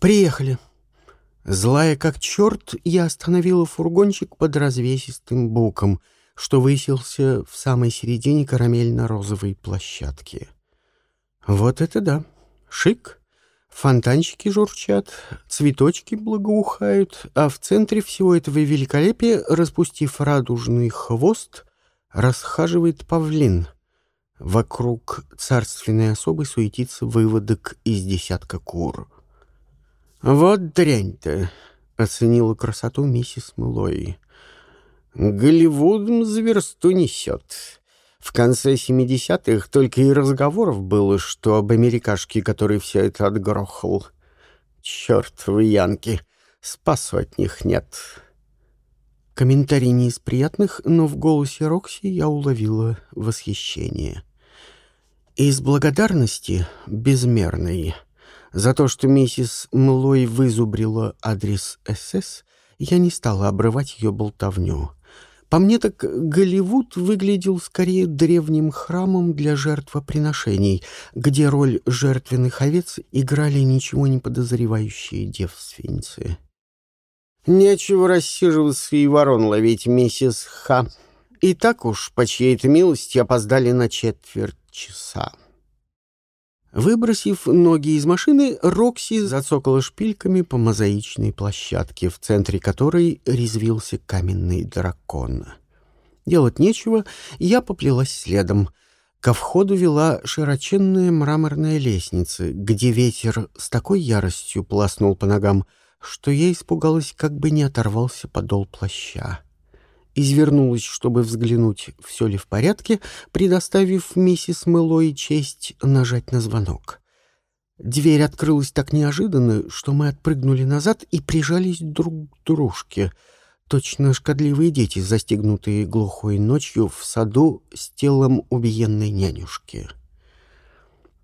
«Приехали». Злая как черт, я остановила фургончик под развесистым буком, что высился в самой середине карамельно-розовой площадки. Вот это да! Шик! Фонтанчики журчат, цветочки благоухают, а в центре всего этого великолепия, распустив радужный хвост, расхаживает павлин. Вокруг царственной особы суетится выводок из десятка кур. «Вот дрянь-то!» — оценила красоту миссис Мэллои. «Голливудом зверсту несет. В конце 70-х только и разговоров было, что об америкашке, который все это отгрохал. Чёртовы янки, спасу от них нет. Комментарий не из приятных, но в голосе Рокси я уловила восхищение. Из благодарности безмерной за то, что миссис Млой вызубрила адрес СС, я не стала обрывать ее болтовню — по мне так Голливуд выглядел скорее древним храмом для жертвоприношений, где роль жертвенных овец играли ничего не подозревающие девственницы. «Нечего рассиживаться и ворон ловить, миссис Ха. И так уж, по чьей-то милости, опоздали на четверть часа». Выбросив ноги из машины, Рокси зацокала шпильками по мозаичной площадке, в центре которой резвился каменный дракон. Делать нечего, я поплелась следом. Ко входу вела широченная мраморная лестница, где ветер с такой яростью пласнул по ногам, что я испугалась, как бы не оторвался подол плаща извернулась, чтобы взглянуть, все ли в порядке, предоставив миссис Мэллои честь нажать на звонок. Дверь открылась так неожиданно, что мы отпрыгнули назад и прижались друг к дружке. Точно шкодливые дети, застегнутые глухой ночью в саду с телом убиенной нянюшки.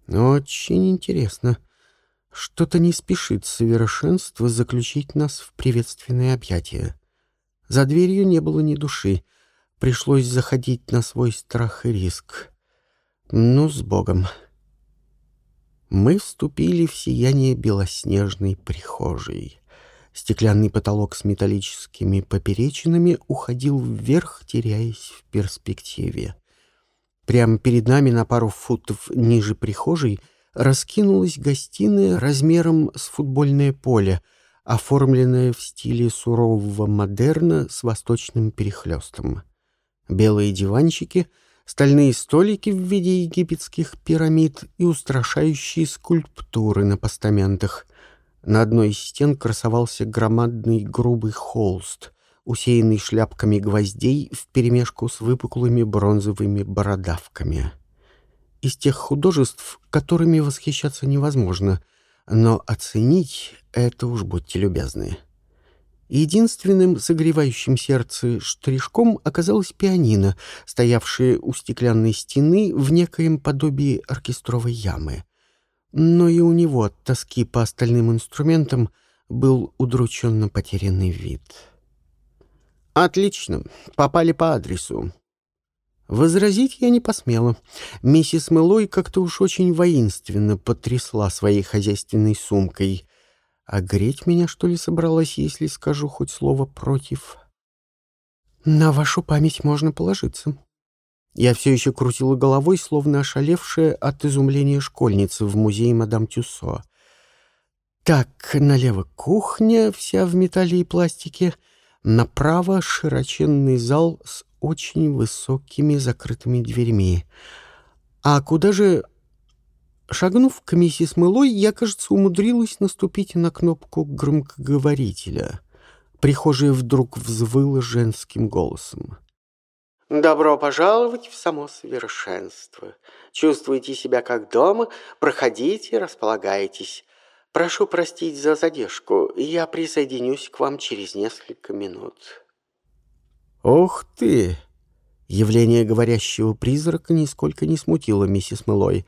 Очень интересно. Что-то не спешит совершенство заключить нас в приветственное объятие. За дверью не было ни души. Пришлось заходить на свой страх и риск. Ну, с Богом. Мы вступили в сияние белоснежной прихожей. Стеклянный потолок с металлическими поперечинами уходил вверх, теряясь в перспективе. Прямо перед нами на пару футов ниже прихожей раскинулась гостиная размером с футбольное поле — оформленная в стиле сурового модерна с восточным перехлестом. Белые диванчики, стальные столики в виде египетских пирамид и устрашающие скульптуры на постаментах. На одной из стен красовался громадный грубый холст, усеянный шляпками гвоздей вперемешку с выпуклыми бронзовыми бородавками. Из тех художеств, которыми восхищаться невозможно — но оценить это уж будьте любезны. Единственным согревающим сердце штришком оказалась пианино, стоявшее у стеклянной стены в некоем подобии оркестровой ямы. Но и у него от тоски по остальным инструментам был удрученно потерянный вид. «Отлично, попали по адресу», Возразить я не посмела. Миссис Мэлой как-то уж очень воинственно потрясла своей хозяйственной сумкой. А греть меня, что ли, собралась, если скажу хоть слово против? На вашу память можно положиться. Я все еще крутила головой, словно ошалевшая от изумления школьницы в музее мадам Тюссо. Так, налево кухня, вся в металле и пластике, направо широченный зал с очень высокими закрытыми дверьми. А куда же... Шагнув к миссис Мылой, я, кажется, умудрилась наступить на кнопку громкоговорителя. Прихожая вдруг взвыла женским голосом. «Добро пожаловать в само совершенство. Чувствуете себя как дома? Проходите, располагайтесь. Прошу простить за задержку. Я присоединюсь к вам через несколько минут». «Ух ты!» Явление говорящего призрака нисколько не смутило миссис Мэлой.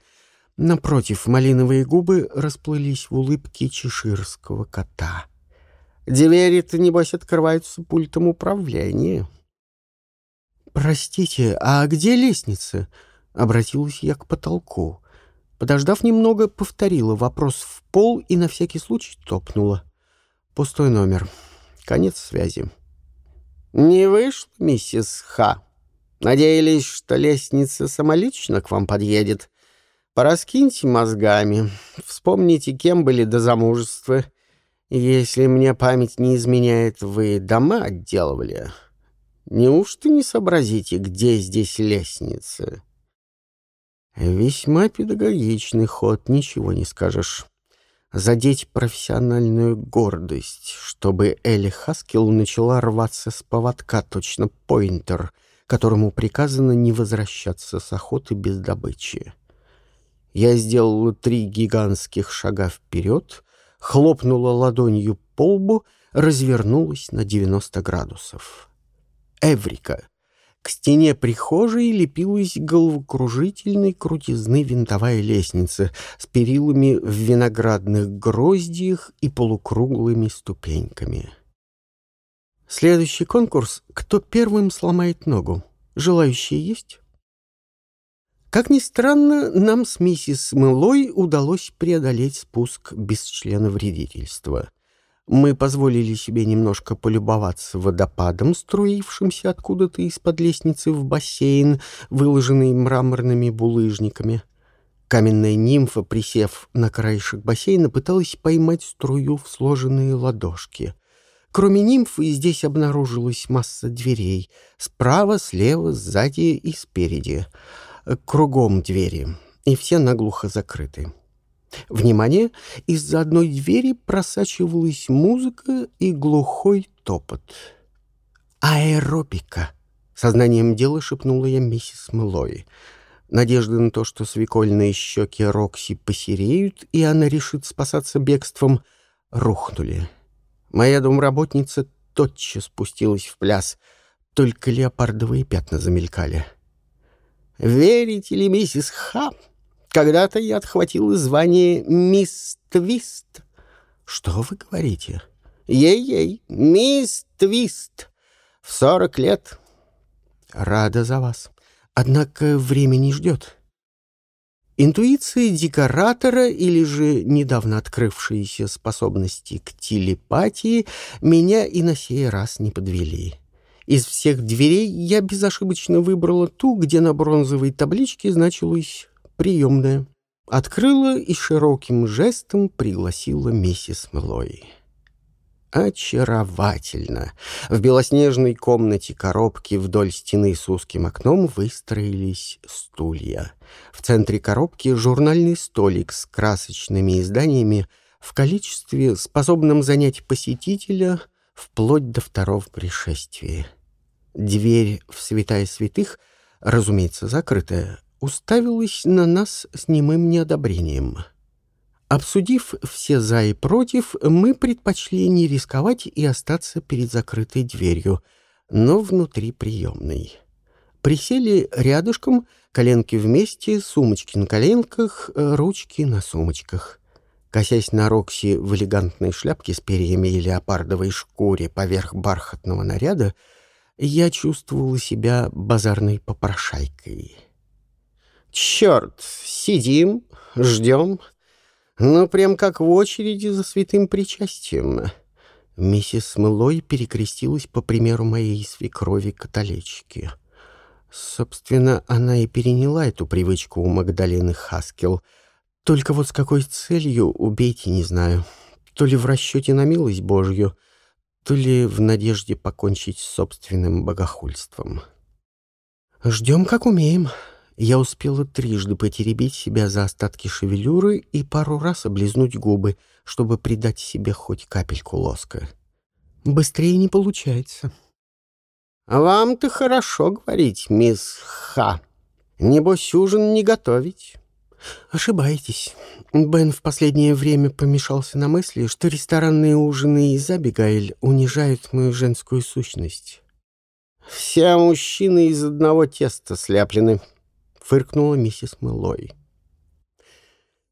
Напротив, малиновые губы расплылись в улыбке чеширского кота. «Двери-то, небось, открываются пультом управления». «Простите, а где лестница?» — обратилась я к потолку. Подождав немного, повторила вопрос в пол и на всякий случай топнула. Пустой номер. Конец связи. «Не вышло, миссис Ха? Надеялись, что лестница самолично к вам подъедет? Пораскиньте мозгами. Вспомните, кем были до замужества. Если мне память не изменяет, вы дома отделывали. Неужто не сообразите, где здесь лестница?» Весьма педагогичный ход, ничего не скажешь. Задеть профессиональную гордость, чтобы Элли Хаскил начала рваться с поводка, точно поинтер, которому приказано не возвращаться с охоты без добычи. Я сделала три гигантских шага вперед, хлопнула ладонью по лбу, развернулась на 90 градусов. Эврика! К стене прихожей лепилась головокружительной крутизны винтовая лестница с перилами в виноградных гроздьях и полукруглыми ступеньками. Следующий конкурс «Кто первым сломает ногу?» Желающие есть? Как ни странно, нам с миссис Мэлой удалось преодолеть спуск без члена вредительства. Мы позволили себе немножко полюбоваться водопадом, струившимся откуда-то из-под лестницы в бассейн, выложенный мраморными булыжниками. Каменная нимфа, присев на краешек бассейна, пыталась поймать струю в сложенные ладошки. Кроме нимфы здесь обнаружилась масса дверей. Справа, слева, сзади и спереди. Кругом двери. И все наглухо закрыты. Внимание! Из-за одной двери просачивалась музыка и глухой топот. «Аэробика!» — сознанием дела шепнула я миссис Мэлой. Надежда на то, что свекольные щеки Рокси посереют, и она решит спасаться бегством, рухнули. Моя домработница тотчас спустилась в пляс, только леопардовые пятна замелькали. «Верите ли, миссис Хам?» Когда-то я отхватил звание «Мисс Твист». Что вы говорите? Ей-ей, мисс Твист. В сорок лет. Рада за вас. Однако время не ждет. Интуиция декоратора или же недавно открывшиеся способности к телепатии меня и на сей раз не подвели. Из всех дверей я безошибочно выбрала ту, где на бронзовой табличке значилось приемная. Открыла и широким жестом пригласила миссис Мэлой. Очаровательно! В белоснежной комнате коробки вдоль стены с узким окном выстроились стулья. В центре коробки журнальный столик с красочными изданиями в количестве, способном занять посетителя вплоть до второго пришествия. Дверь в святая святых, разумеется, закрытая, уставилась на нас с немым неодобрением. Обсудив все «за» и «против», мы предпочли не рисковать и остаться перед закрытой дверью, но внутри приемной. Присели рядышком, коленки вместе, сумочки на коленках, ручки на сумочках. Косясь на Рокси в элегантной шляпке с перьями и леопардовой шкуре поверх бархатного наряда, я чувствовала себя базарной попрошайкой. Черт, сидим, ждем. Ну, прям как в очереди за святым причастием. Миссис Мэлой перекрестилась по примеру моей свекрови-католички. Собственно, она и переняла эту привычку у Магдалены Хаскел. Только вот с какой целью, убейте, не знаю. То ли в расчете на милость Божью, то ли в надежде покончить с собственным богохульством. «Ждем, как умеем», я успела трижды потеребить себя за остатки шевелюры и пару раз облизнуть губы, чтобы придать себе хоть капельку лоска. Быстрее не получается. «Вам-то хорошо говорить, мисс Ха. Небось, ужин не готовить». «Ошибаетесь. Бен в последнее время помешался на мысли, что ресторанные ужины из Абигаэль унижают мою женскую сущность». «Все мужчины из одного теста слеплены», фыркнула миссис Мэлой.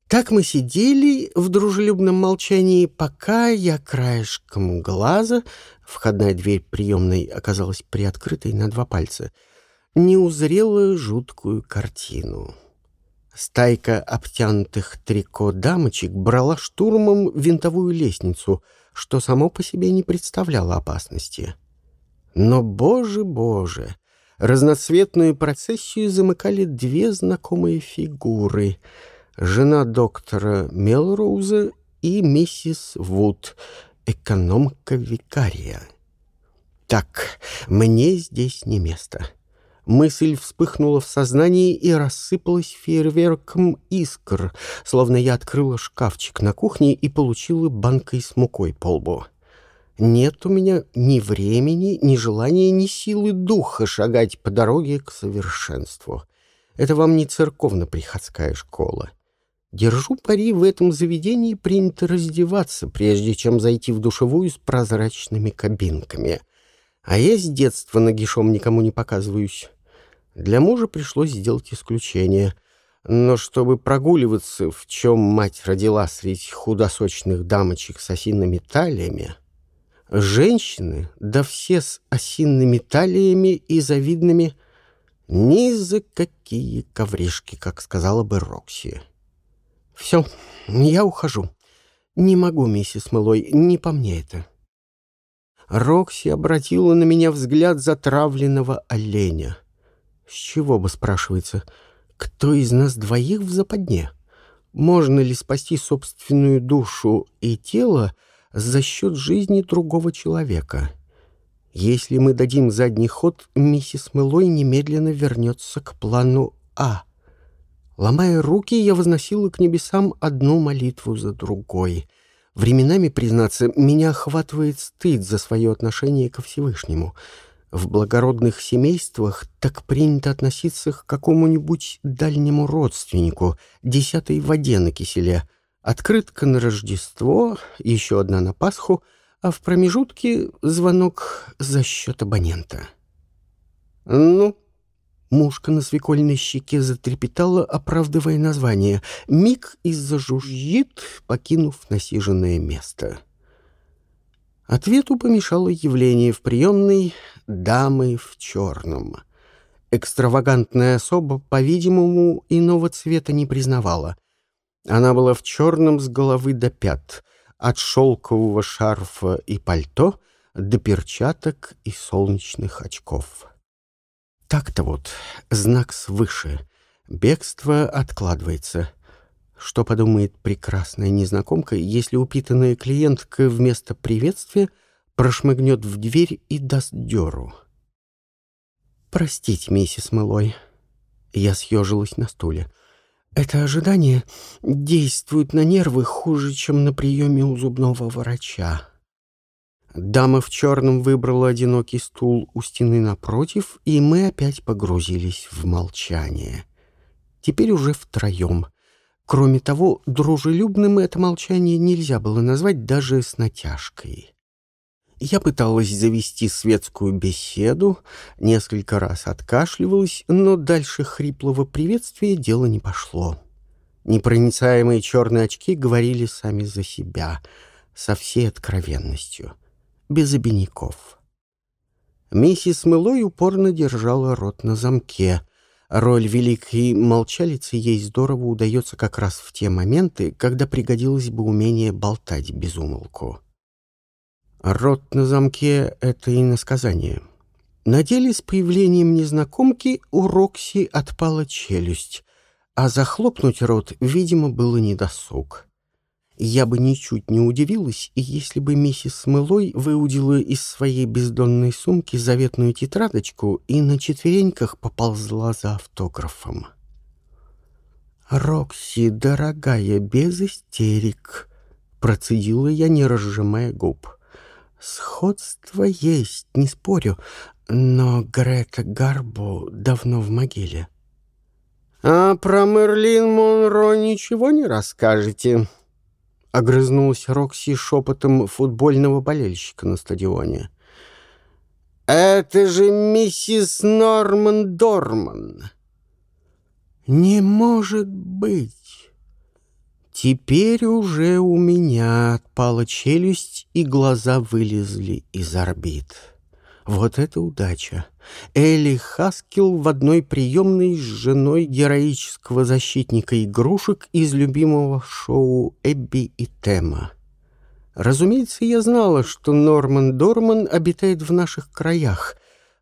Так мы сидели в дружелюбном молчании, пока я краешком глаза, входная дверь приемной оказалась приоткрытой на два пальца, не узрела жуткую картину. Стайка обтянутых трико дамочек брала штурмом винтовую лестницу, что само по себе не представляло опасности. Но, боже, боже, разноцветную процессию замыкали две знакомые фигуры — жена доктора Мелроуза и миссис Вуд, экономка-викария. Так, мне здесь не место. Мысль вспыхнула в сознании и рассыпалась фейерверком искр, словно я открыла шкафчик на кухне и получила банкой с мукой по лбу. Нет у меня ни времени, ни желания, ни силы духа шагать по дороге к совершенству. Это вам не церковно-приходская школа. Держу пари, в этом заведении принято раздеваться, прежде чем зайти в душевую с прозрачными кабинками — а я с детства нагишом никому не показываюсь. Для мужа пришлось сделать исключение. Но чтобы прогуливаться, в чем мать родила среди худосочных дамочек с осинными талиями, женщины, да все с осинными талиями и завидными, ни за какие ковришки, как сказала бы Рокси. «Все, я ухожу. Не могу, миссис Мэлой, не по мне это». Рокси обратила на меня взгляд затравленного оленя. С чего бы, спрашивается, кто из нас двоих в западне? Можно ли спасти собственную душу и тело за счет жизни другого человека? Если мы дадим задний ход, миссис Мэлой немедленно вернется к плану А. Ломая руки, я возносила к небесам одну молитву за другой — Временами, признаться, меня охватывает стыд за свое отношение ко Всевышнему. В благородных семействах так принято относиться к какому-нибудь дальнему родственнику, десятой воде на киселе, открытка на Рождество, еще одна на Пасху, а в промежутке звонок за счет абонента. «Ну, Мушка на свекольной щеке затрепетала, оправдывая название. Миг и зажужжит, покинув насиженное место. Ответу помешало явление в приемной дамы в черном. Экстравагантная особа, по-видимому, иного цвета не признавала. Она была в черном с головы до пят, от шелкового шарфа и пальто до перчаток и солнечных очков. Так-то вот, знак свыше. Бегство откладывается. Что подумает прекрасная незнакомка, если упитанная клиентка вместо приветствия прошмыгнет в дверь и даст дёру? «Простите, миссис Мэлой». Я съежилась на стуле. «Это ожидание действует на нервы хуже, чем на приеме у зубного врача». Дама в черном выбрала одинокий стул у стены напротив, и мы опять погрузились в молчание. Теперь уже втроем. Кроме того, дружелюбным это молчание нельзя было назвать даже с натяжкой. Я пыталась завести светскую беседу, несколько раз откашливалась, но дальше хриплого приветствия дело не пошло. Непроницаемые черные очки говорили сами за себя, со всей откровенностью — без обиняков. Миссис Мэлой упорно держала рот на замке. Роль великой молчалицы ей здорово удается как раз в те моменты, когда пригодилось бы умение болтать без умолку. Рот на замке — это и насказание. На деле с появлением незнакомки у Рокси отпала челюсть, а захлопнуть рот, видимо, было недосуг. Я бы ничуть не удивилась, если бы миссис Мылой выудила из своей бездонной сумки заветную тетрадочку и на четвереньках поползла за автографом. «Рокси, дорогая, без истерик», — процедила я, не разжимая губ. «Сходство есть, не спорю, но Грета Гарбо давно в могиле». «А про Мерлин Монро ничего не расскажете?» Огрызнулась Рокси шепотом футбольного болельщика на стадионе. «Это же миссис Норман Дорман!» «Не может быть!» Теперь уже у меня отпала челюсть, и глаза вылезли из орбит. Вот это удача! Элли Хаскил в одной приемной с женой героического защитника игрушек из любимого шоу «Эбби и Тема». Разумеется, я знала, что Норман Дорман обитает в наших краях,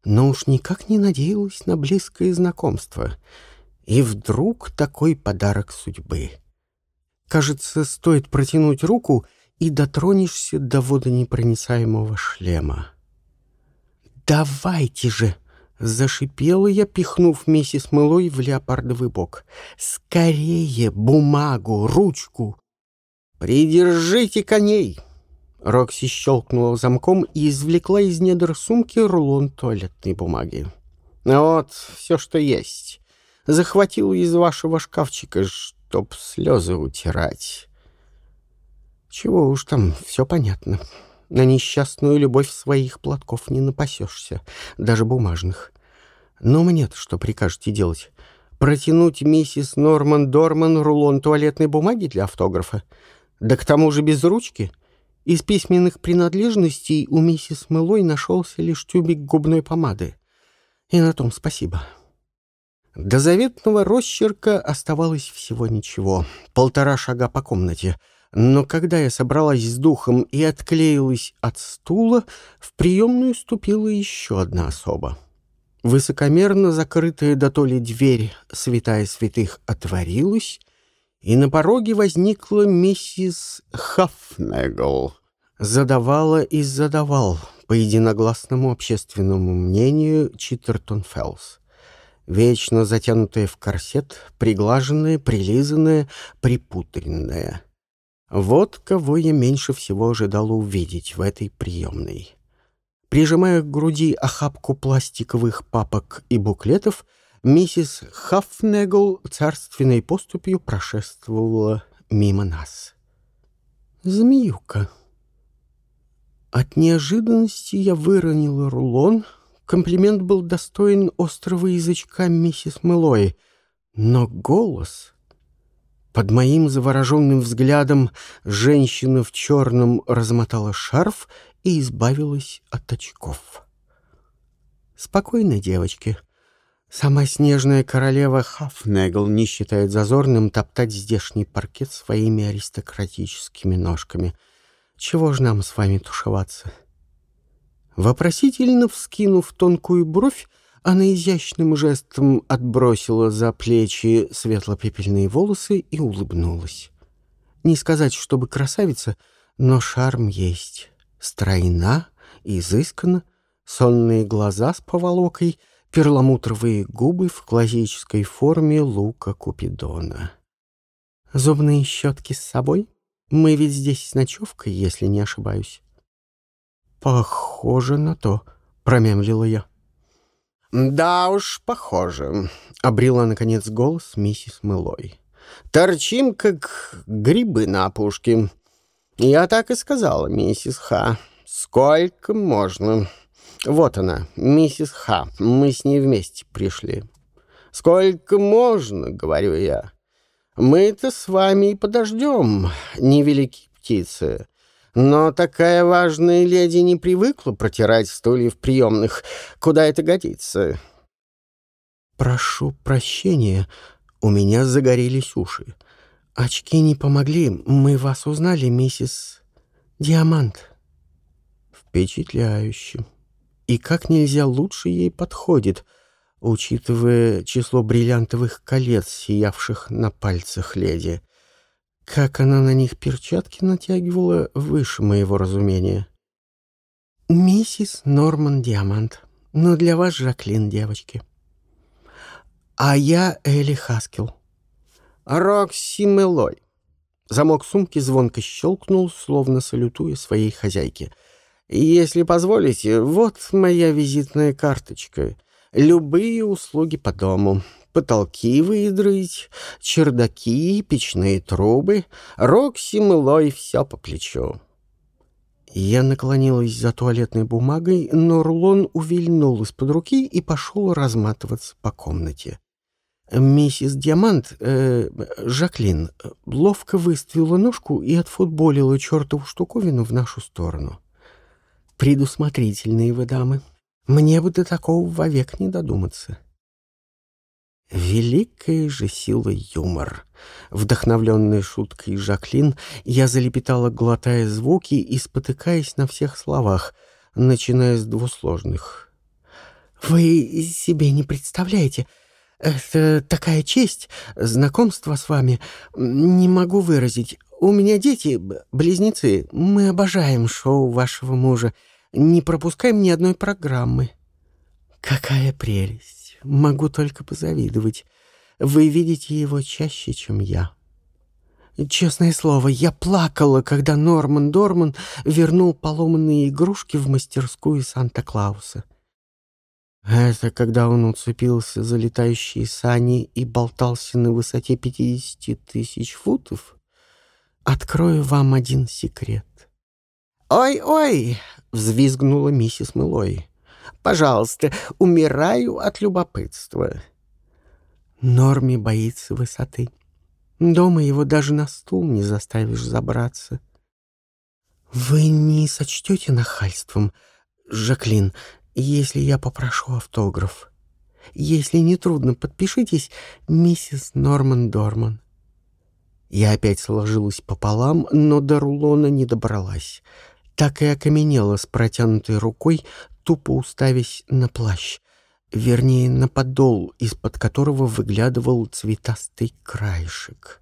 но уж никак не надеялась на близкое знакомство. И вдруг такой подарок судьбы. Кажется, стоит протянуть руку, и дотронешься до водонепроницаемого шлема. «Давайте же!» — зашипела я, пихнув миссис Мылой в леопардовый бок. «Скорее бумагу, ручку!» «Придержите коней!» Рокси щелкнула замком и извлекла из недр сумки рулон туалетной бумаги. «Вот все, что есть. Захватил из вашего шкафчика, чтоб слезы утирать. Чего уж там, все понятно. На несчастную любовь своих платков не напасешься, даже бумажных. Но мне-то что прикажете делать? Протянуть миссис Норман Дорман рулон туалетной бумаги для автографа? Да к тому же без ручки? Из письменных принадлежностей у миссис Мэлой нашелся лишь тюбик губной помады. И на том спасибо. До заветного росчерка оставалось всего ничего. Полтора шага по комнате — но когда я собралась с духом и отклеилась от стула, в приемную ступила еще одна особа. Высокомерно закрытая до то дверь святая святых отворилась, и на пороге возникла миссис Хафнегл. Задавала и задавал, по единогласному общественному мнению, Читтертон Феллс. Вечно затянутая в корсет, приглаженная, прилизанная, припутренная — вот кого я меньше всего ожидал увидеть в этой приемной. Прижимая к груди охапку пластиковых папок и буклетов, миссис Хафнегл царственной поступью прошествовала мимо нас. Змеюка. От неожиданности я выронила рулон. Комплимент был достоин острого язычка миссис Мэлой. Но голос... Под моим завороженным взглядом женщина в черном размотала шарф и избавилась от очков. «Спокойно, девочки. Сама снежная королева Хафнегл не считает зазорным топтать здешний паркет своими аристократическими ножками. Чего ж нам с вами тушеваться?» Вопросительно вскинув тонкую бровь, она изящным жестом отбросила за плечи светло-пепельные волосы и улыбнулась. Не сказать, чтобы красавица, но шарм есть. Стройна, изысканна, сонные глаза с поволокой, перламутровые губы в классической форме лука Купидона. Зубные щетки с собой? Мы ведь здесь с ночевкой, если не ошибаюсь. Похоже на то, промямлила я. «Да уж, похоже», — обрела, наконец, голос миссис Мэлой. «Торчим, как грибы на опушке». «Я так и сказала, миссис Ха. Сколько можно?» «Вот она, миссис Ха. Мы с ней вместе пришли». «Сколько можно?» — говорю я. «Мы-то с вами и подождем, невеликие птицы. Но такая важная леди не привыкла протирать стулья в приемных. Куда это годится? Прошу прощения, у меня загорелись уши. Очки не помогли. Мы вас узнали, миссис Диамант. Впечатляюще. И как нельзя лучше ей подходит, учитывая число бриллиантовых колец, сиявших на пальцах леди. Как она на них перчатки натягивала, выше моего разумения. «Миссис Норман Диамант. Но для вас Жаклин, девочки». «А я Элли Хаскел». «Рокси Мелой». Замок сумки звонко щелкнул, словно салютуя своей хозяйке. «Если позволите, вот моя визитная карточка. Любые услуги по дому потолки выдрать, чердаки, печные трубы, Рокси, мыло и все по плечу. Я наклонилась за туалетной бумагой, но рулон увильнул из-под руки и пошел разматываться по комнате. Миссис Диамант, э, Жаклин, ловко выставила ножку и отфутболила чертову штуковину в нашу сторону. Предусмотрительные вы дамы. Мне бы до такого вовек не додуматься. Великая же сила юмор. Вдохновленная шуткой Жаклин, я залепетала, глотая звуки и спотыкаясь на всех словах, начиная с двусложных. «Вы себе не представляете, это такая честь, знакомство с вами. Не могу выразить. У меня дети, близнецы. Мы обожаем шоу вашего мужа. Не пропускаем ни одной программы». «Какая прелесть!» Могу только позавидовать. Вы видите его чаще, чем я. Честное слово, я плакала, когда Норман Дорман вернул поломанные игрушки в мастерскую Санта-Клауса. Это когда он уцепился за летающие сани и болтался на высоте 50 тысяч футов? Открою вам один секрет. «Ой-ой!» — взвизгнула миссис Мэлой. Пожалуйста, умираю от любопытства. Норми боится высоты. Дома его даже на стул не заставишь забраться. Вы не сочтете нахальством, Жаклин, если я попрошу автограф? Если не трудно, подпишитесь, миссис Норман Дорман. Я опять сложилась пополам, но до рулона не добралась. Так и окаменела с протянутой рукой, тупо уставясь на плащ, вернее, на подол, из-под которого выглядывал цветастый краешек.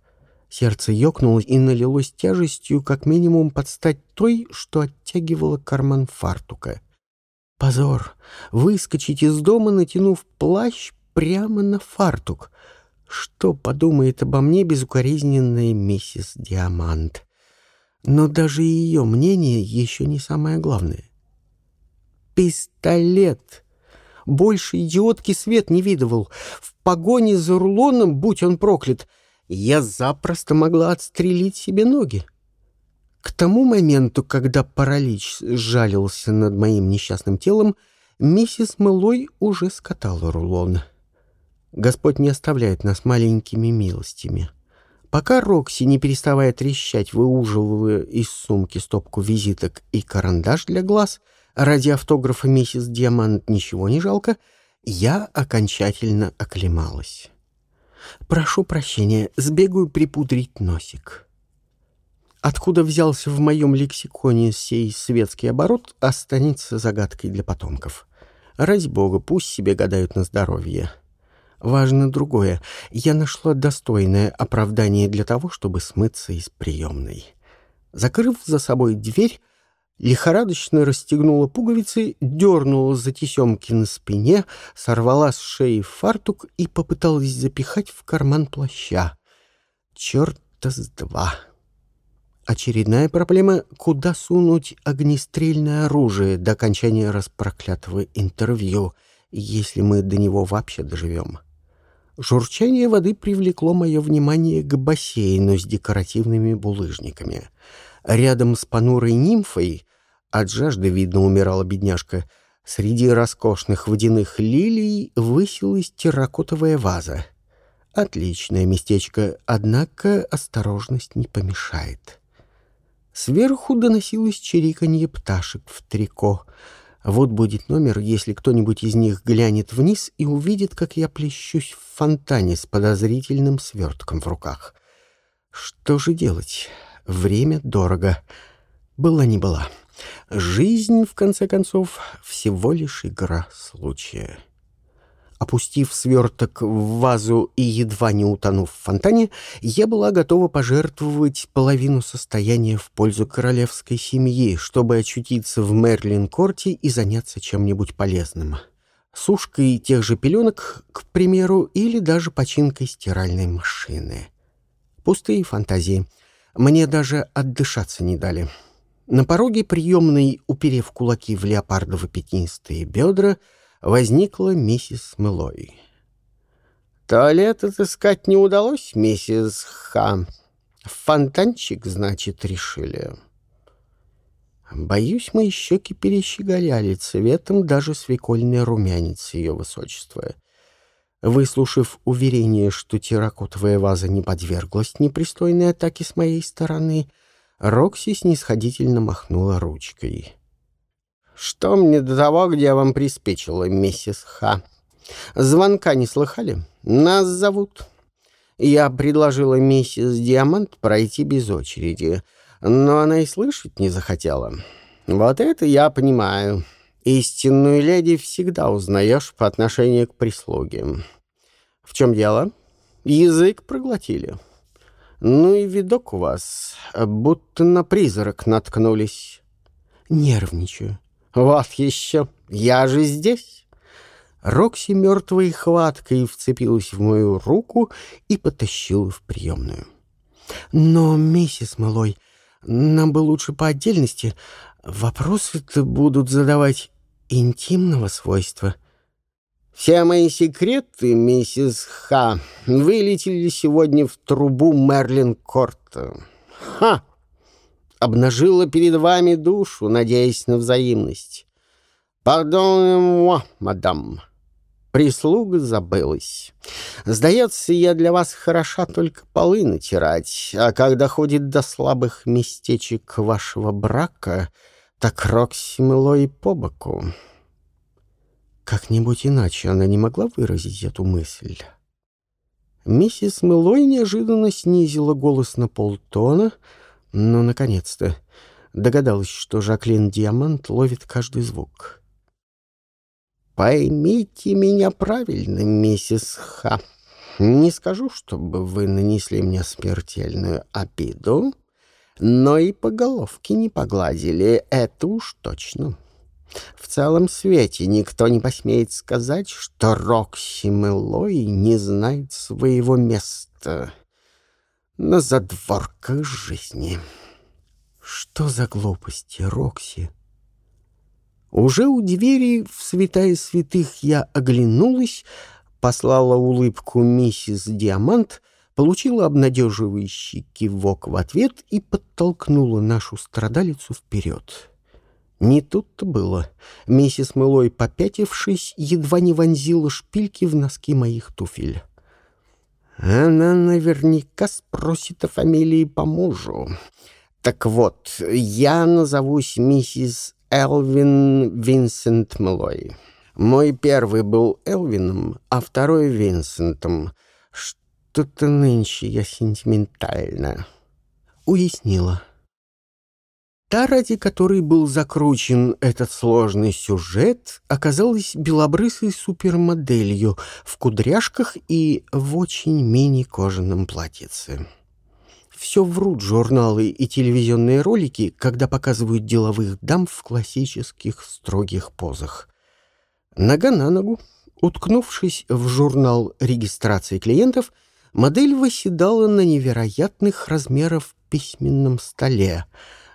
Сердце ёкнуло и налилось тяжестью, как минимум под стать той, что оттягивало карман фартука. Позор! Выскочить из дома, натянув плащ прямо на фартук. Что подумает обо мне безукоризненная миссис Диамант? Но даже ее мнение еще не самое главное. Пистолет. Больше идиотки свет не видывал. В погоне за рулоном, будь он проклят, я запросто могла отстрелить себе ноги. К тому моменту, когда паралич сжалился над моим несчастным телом, миссис Мэлой уже скатала рулон. Господь не оставляет нас маленькими милостями. Пока Рокси, не переставая трещать, выуживая из сумки стопку визиток и карандаш для глаз — ради автографа миссис Диамант ничего не жалко, я окончательно оклемалась. Прошу прощения, сбегаю припудрить носик. Откуда взялся в моем лексиконе сей светский оборот, останется загадкой для потомков. Ради бога, пусть себе гадают на здоровье. Важно другое. Я нашла достойное оправдание для того, чтобы смыться из приемной. Закрыв за собой дверь, лихорадочно расстегнула пуговицы, дернула за тесемки на спине, сорвала с шеи фартук и попыталась запихать в карман плаща. Черта с два! Очередная проблема — куда сунуть огнестрельное оружие до окончания распроклятого интервью, если мы до него вообще доживем. Журчание воды привлекло мое внимание к бассейну с декоративными булыжниками. Рядом с понурой нимфой от жажды, видно, умирала бедняжка. Среди роскошных водяных лилий высилась терракотовая ваза. Отличное местечко, однако осторожность не помешает. Сверху доносилось чириканье пташек в трико. Вот будет номер, если кто-нибудь из них глянет вниз и увидит, как я плещусь в фонтане с подозрительным свертком в руках. Что же делать? Время дорого. Была не была. Жизнь, в конце концов, всего лишь игра случая. Опустив сверток в вазу и едва не утонув в фонтане, я была готова пожертвовать половину состояния в пользу королевской семьи, чтобы очутиться в Мерлин-корте и заняться чем-нибудь полезным. Сушкой тех же пеленок, к примеру, или даже починкой стиральной машины. Пустые фантазии. Мне даже отдышаться не дали. На пороге приемной, уперев кулаки в леопардово-пятнистые бедра, возникла миссис Мэлой. «Туалет отыскать не удалось, миссис Ха. Фонтанчик, значит, решили». Боюсь, мои щеки перещеголяли цветом даже свекольный румянец ее высочества. Выслушав уверение, что терракотовая ваза не подверглась непристойной атаке с моей стороны, — Рокси снисходительно махнула ручкой. Что мне до того, где вам приспичило, миссис Ха? Звонка не слыхали? Нас зовут. Я предложила миссис Диамант пройти без очереди, но она и слышать не захотела. Вот это я понимаю. Истинную леди всегда узнаешь по отношению к прислуге. В чем дело? Язык проглотили. Ну и видок у вас, будто на призрак наткнулись. Нервничаю. Вот еще, я же здесь. Рокси мертвой хваткой вцепилась в мою руку и потащила в приемную. Но, миссис Малой, нам бы лучше по отдельности. Вопросы-то будут задавать интимного свойства. Все мои секреты, миссис Ха, вылетели сегодня в трубу Мерлин Корта. Ха! Обнажила перед вами душу, надеясь на взаимность. Пардон, мадам. Прислуга забылась. Сдается, я для вас хороша только полы натирать, а когда ходит до слабых местечек вашего брака, так Рокси мыло и по боку. Как-нибудь иначе она не могла выразить эту мысль. Миссис Мэлой неожиданно снизила голос на полтона, но, наконец-то, догадалась, что Жаклин Диамант ловит каждый звук. Поймите меня правильно, миссис Ха. Не скажу, чтобы вы нанесли мне смертельную обиду, но и по головке не погладили, это уж точно. В целом свете никто не посмеет сказать, что Рокси Мэлой не знает своего места на задворках жизни. Что за глупости, Рокси? Уже у двери в святая святых я оглянулась, послала улыбку миссис Диамант, получила обнадеживающий кивок в ответ и подтолкнула нашу страдалицу вперед. Не тут-то было. Миссис Мылой, попятившись, едва не вонзила шпильки в носки моих туфель. Она наверняка спросит о фамилии по мужу. Так вот, я назовусь миссис Элвин Винсент Мэлой. Мой первый был Элвином, а второй — Винсентом. Что-то нынче я сентиментальна. Уяснила. Та, ради которой был закручен этот сложный сюжет, оказалась белобрысой супермоделью в кудряшках и в очень мини-кожаном платьице. Все врут журналы и телевизионные ролики, когда показывают деловых дам в классических строгих позах. Нога на ногу, уткнувшись в журнал регистрации клиентов, модель восседала на невероятных размеров письменном столе,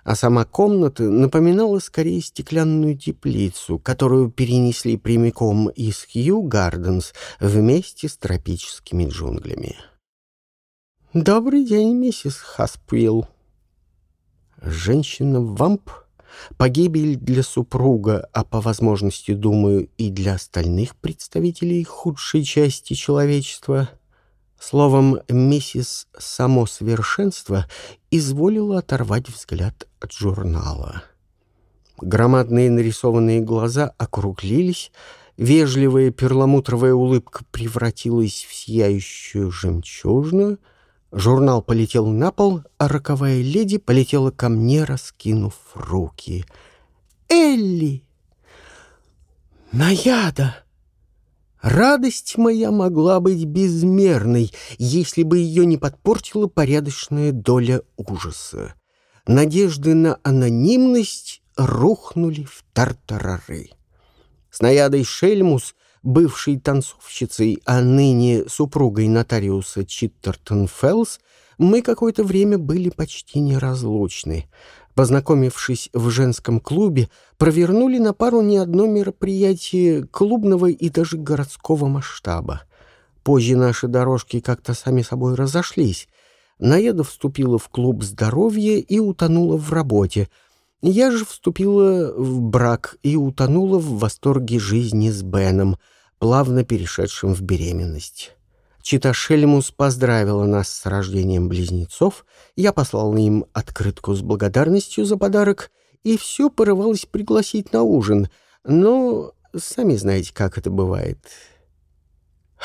а сама комната напоминала скорее стеклянную теплицу, которую перенесли прямиком из Хью Гарденс вместе с тропическими джунглями. «Добрый день, миссис Хаспуилл». Женщина-вамп — погибель для супруга, а по возможности, думаю, и для остальных представителей худшей части человечества. Словом, миссис «Само совершенство» изволила оторвать взгляд от журнала. Громадные нарисованные глаза округлились, вежливая перламутровая улыбка превратилась в сияющую жемчужную — Журнал полетел на пол, а роковая леди полетела ко мне, раскинув руки. «Элли!» «Наяда!» Радость моя могла быть безмерной, если бы ее не подпортила порядочная доля ужаса. Надежды на анонимность рухнули в тартарары. С наядой Шельмус бывшей танцовщицей, а ныне супругой нотариуса Читтертон Феллс, мы какое-то время были почти неразлучны. Познакомившись в женском клубе, провернули на пару не одно мероприятие клубного и даже городского масштаба. Позже наши дорожки как-то сами собой разошлись. Наеда вступила в клуб здоровья и утонула в работе. Я же вступила в брак и утонула в восторге жизни с Беном — плавно перешедшим в беременность. Чита Шельмус поздравила нас с рождением близнецов, я послал им открытку с благодарностью за подарок и все порывалась пригласить на ужин. Но сами знаете, как это бывает.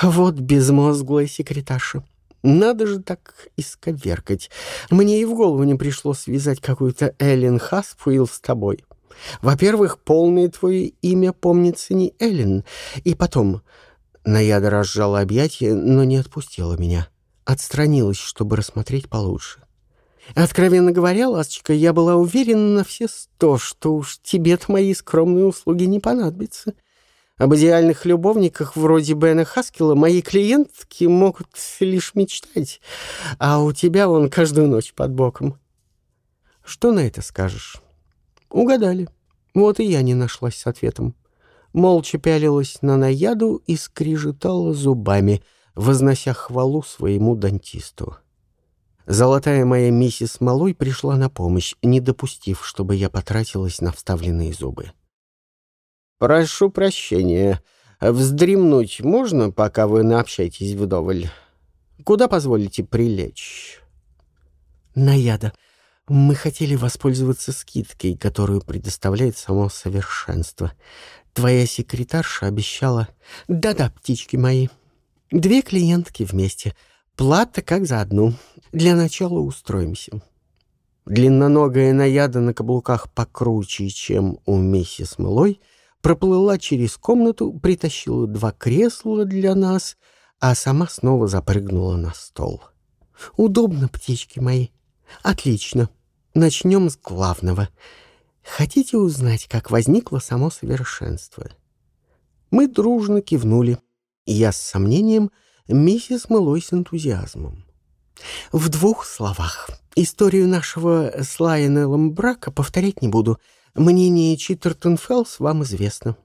Вот безмозглая секретарша. Надо же так исковеркать. Мне и в голову не пришло связать какую-то Эллен Хаспуилл с тобой. Во-первых, полное твое имя помнится не Эллен. И потом, Наяда разжала объятия, но не отпустила меня. Отстранилась, чтобы рассмотреть получше. Откровенно говоря, ласточка, я была уверена на все сто, что уж тебе-то мои скромные услуги не понадобятся. Об идеальных любовниках вроде Бена Хаскила мои клиентки могут лишь мечтать, а у тебя он каждую ночь под боком. Что на это скажешь? Угадали. Вот и я не нашлась с ответом. Молча пялилась на наяду и скрижетала зубами, вознося хвалу своему дантисту. Золотая моя миссис Малой пришла на помощь, не допустив, чтобы я потратилась на вставленные зубы. «Прошу прощения. Вздремнуть можно, пока вы наобщаетесь вдоволь? Куда позволите прилечь?» «Наяда, мы хотели воспользоваться скидкой, которую предоставляет само совершенство. Твоя секретарша обещала... Да-да, птички мои. Две клиентки вместе. Плата как за одну. Для начала устроимся». Длинноногая наяда на каблуках покруче, чем у миссис Мылой — проплыла через комнату, притащила два кресла для нас, а сама снова запрыгнула на стол. «Удобно, птички мои. Отлично. Начнем с главного. Хотите узнать, как возникло само совершенство?» Мы дружно кивнули. Я с сомнением, миссис Мылой с энтузиазмом. В двух словах. Историю нашего с Лайонеллом брака повторять не буду — Мнение Читтертон Феллс вам известно.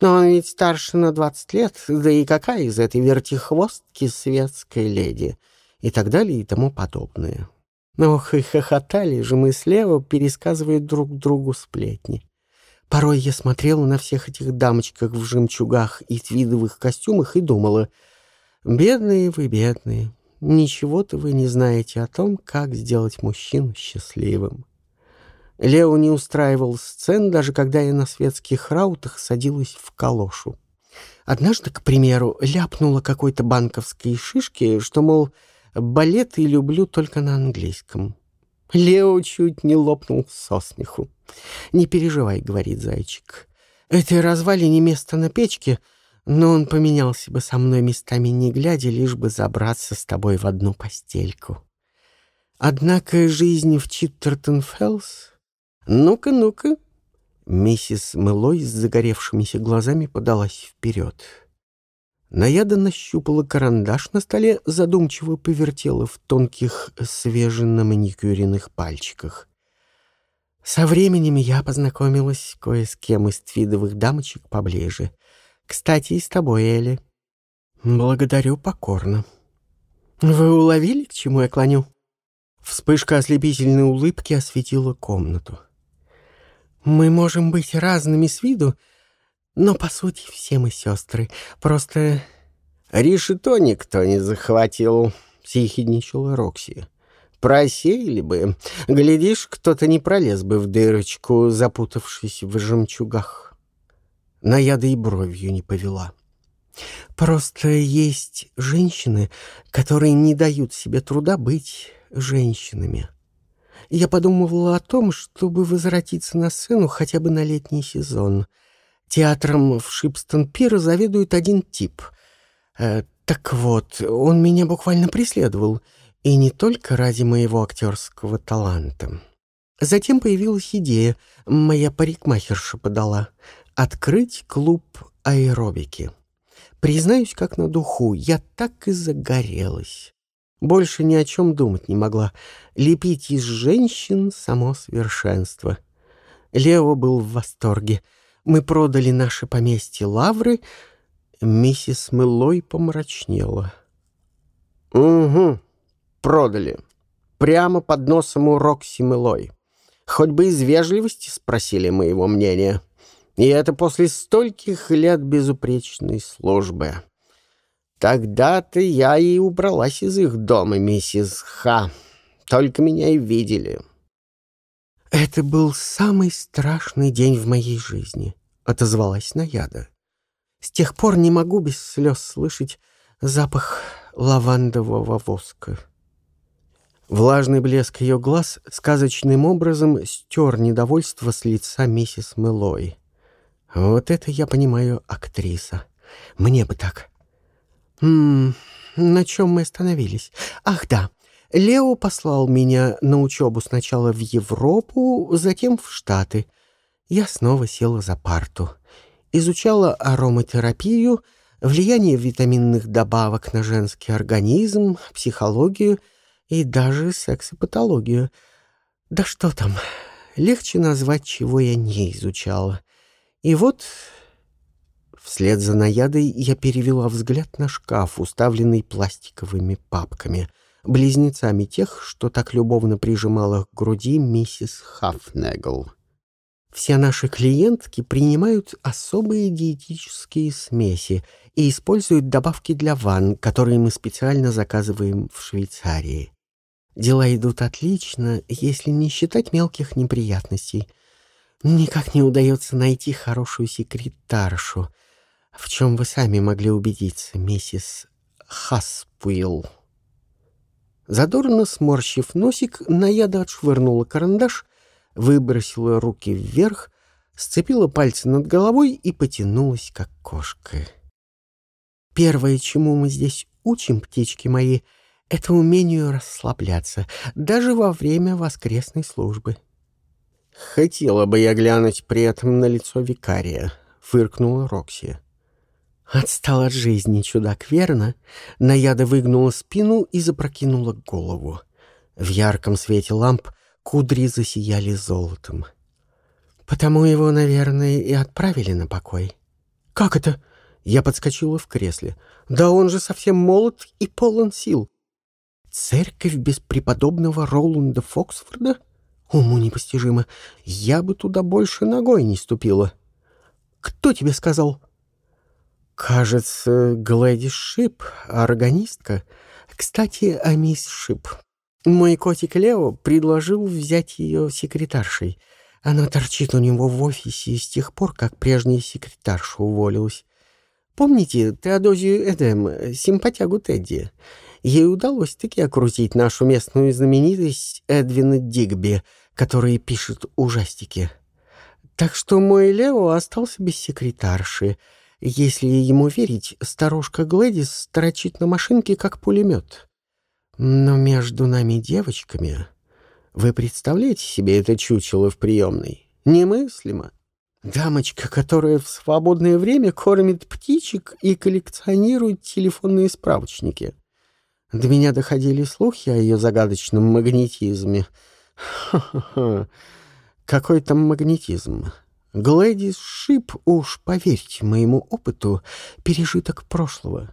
Но он ведь старше на двадцать лет, да и какая из этой вертихвостки светская леди, и так далее и тому подобное. Ох, и хохотали же мы слева, пересказывая друг другу сплетни. Порой я смотрела на всех этих дамочках в жемчугах и твидовых костюмах и думала, «Бедные вы, бедные, ничего-то вы не знаете о том, как сделать мужчину счастливым». Лео не устраивал сцен, даже когда я на светских раутах садилась в калошу. Однажды, к примеру, ляпнула какой-то банковской шишки, что, мол, балеты люблю только на английском. Лео чуть не лопнул со смеху. «Не переживай», — говорит зайчик. «Этой развалине место на печке, но он поменялся бы со мной местами не глядя, лишь бы забраться с тобой в одну постельку». Однако жизнь в Читтертон-Феллс «Ну-ка, ну-ка!» Миссис Мэлой с загоревшимися глазами подалась вперед. Наяда нащупала карандаш на столе, задумчиво повертела в тонких, свеженаманикюренных пальчиках. Со временем я познакомилась кое с кем из твидовых дамочек поближе. Кстати, и с тобой, Элли. Благодарю покорно. Вы уловили, к чему я клоню? Вспышка ослепительной улыбки осветила комнату. Мы можем быть разными с виду, но, по сути, все мы сестры. Просто... «Решето никто не захватил», — съехидничала Рокси. «Просеяли бы. Глядишь, кто-то не пролез бы в дырочку, запутавшись в жемчугах». Наяда и бровью не повела. «Просто есть женщины, которые не дают себе труда быть женщинами я подумывала о том, чтобы возвратиться на сцену хотя бы на летний сезон. Театром в Шипстон-Пир заведует один тип. Э, так вот, он меня буквально преследовал, и не только ради моего актерского таланта. Затем появилась идея, моя парикмахерша подала, открыть клуб аэробики. Признаюсь, как на духу, я так и загорелась. Больше ни о чем думать не могла. Лепить из женщин — само совершенство. Лео был в восторге. Мы продали наше поместье Лавры. Миссис Мэллой помрачнела. «Угу, продали. Прямо под носом у Рокси Мэллой. Хоть бы из вежливости спросили моего мнения. И это после стольких лет безупречной службы». Тогда-то я и убралась из их дома, миссис Ха. Только меня и видели. «Это был самый страшный день в моей жизни», — отозвалась Наяда. «С тех пор не могу без слез слышать запах лавандового воска». Влажный блеск ее глаз сказочным образом стер недовольство с лица миссис Мэлой. Вот это я понимаю актриса. Мне бы так. М на чем мы остановились? Ах, да. Лео послал меня на учебу сначала в Европу, затем в Штаты. Я снова села за парту. Изучала ароматерапию, влияние витаминных добавок на женский организм, психологию и даже сексопатологию. Да что там, легче назвать, чего я не изучала. И вот Вслед за наядой я перевела взгляд на шкаф, уставленный пластиковыми папками — близнецами тех, что так любовно прижимала к груди миссис Хафнегл. Все наши клиентки принимают особые диетические смеси и используют добавки для ванн, которые мы специально заказываем в Швейцарии. Дела идут отлично, если не считать мелких неприятностей. Никак не удается найти хорошую секретаршу, в чем вы сами могли убедиться, миссис Хаспуилл. Задорно сморщив носик, Наяда отшвырнула карандаш, выбросила руки вверх, сцепила пальцы над головой и потянулась, как кошка. «Первое, чему мы здесь учим, птички мои, это умению расслабляться, даже во время воскресной службы». «Хотела бы я глянуть при этом на лицо викария», — фыркнула Рокси. Отстал от жизни чудак, верно? Наяда выгнула спину и запрокинула голову. В ярком свете ламп кудри засияли золотом. Потому его, наверное, и отправили на покой. «Как это?» Я подскочила в кресле. «Да он же совсем молод и полон сил». «Церковь без преподобного Роланда Фоксфорда? Уму непостижимо. Я бы туда больше ногой не ступила». «Кто тебе сказал?» «Кажется, Глэдис Шип, органистка. Кстати, о мисс Шип. Мой котик Лео предложил взять ее секретаршей. Она торчит у него в офисе с тех пор, как прежняя секретарша уволилась. Помните Теодозию Эдем, симпатягу Тедди? Ей удалось таки окрутить нашу местную знаменитость Эдвина Дигби, который пишет ужастики. Так что мой Лео остался без секретарши — если ему верить, старушка Глэдис строчит на машинке, как пулемет. Но между нами девочками... Вы представляете себе это чучело в приемной? Немыслимо. Дамочка, которая в свободное время кормит птичек и коллекционирует телефонные справочники. До меня доходили слухи о ее загадочном магнетизме. Ха-ха-ха. Какой там магнетизм? Глэдис Шип, уж поверьте моему опыту, пережиток прошлого.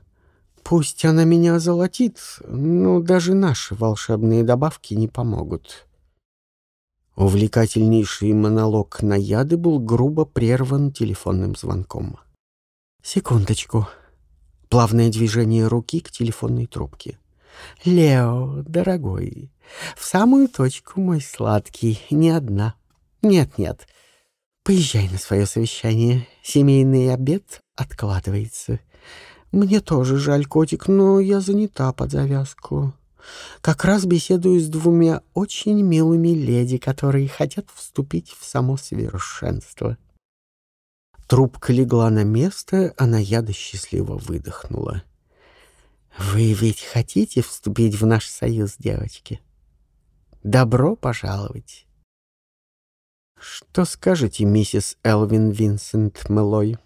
Пусть она меня золотит, но даже наши волшебные добавки не помогут. Увлекательнейший монолог Наяды был грубо прерван телефонным звонком. «Секундочку». Плавное движение руки к телефонной трубке. «Лео, дорогой, в самую точку, мой сладкий, не одна. Нет-нет, Поезжай на свое совещание. Семейный обед откладывается. Мне тоже жаль, котик, но я занята под завязку. Как раз беседую с двумя очень милыми леди, которые хотят вступить в само совершенство. Трубка легла на место, а Наяда счастливо выдохнула. «Вы ведь хотите вступить в наш союз, девочки? Добро пожаловать!» «Что скажете, миссис Элвин Винсент Мэлой?»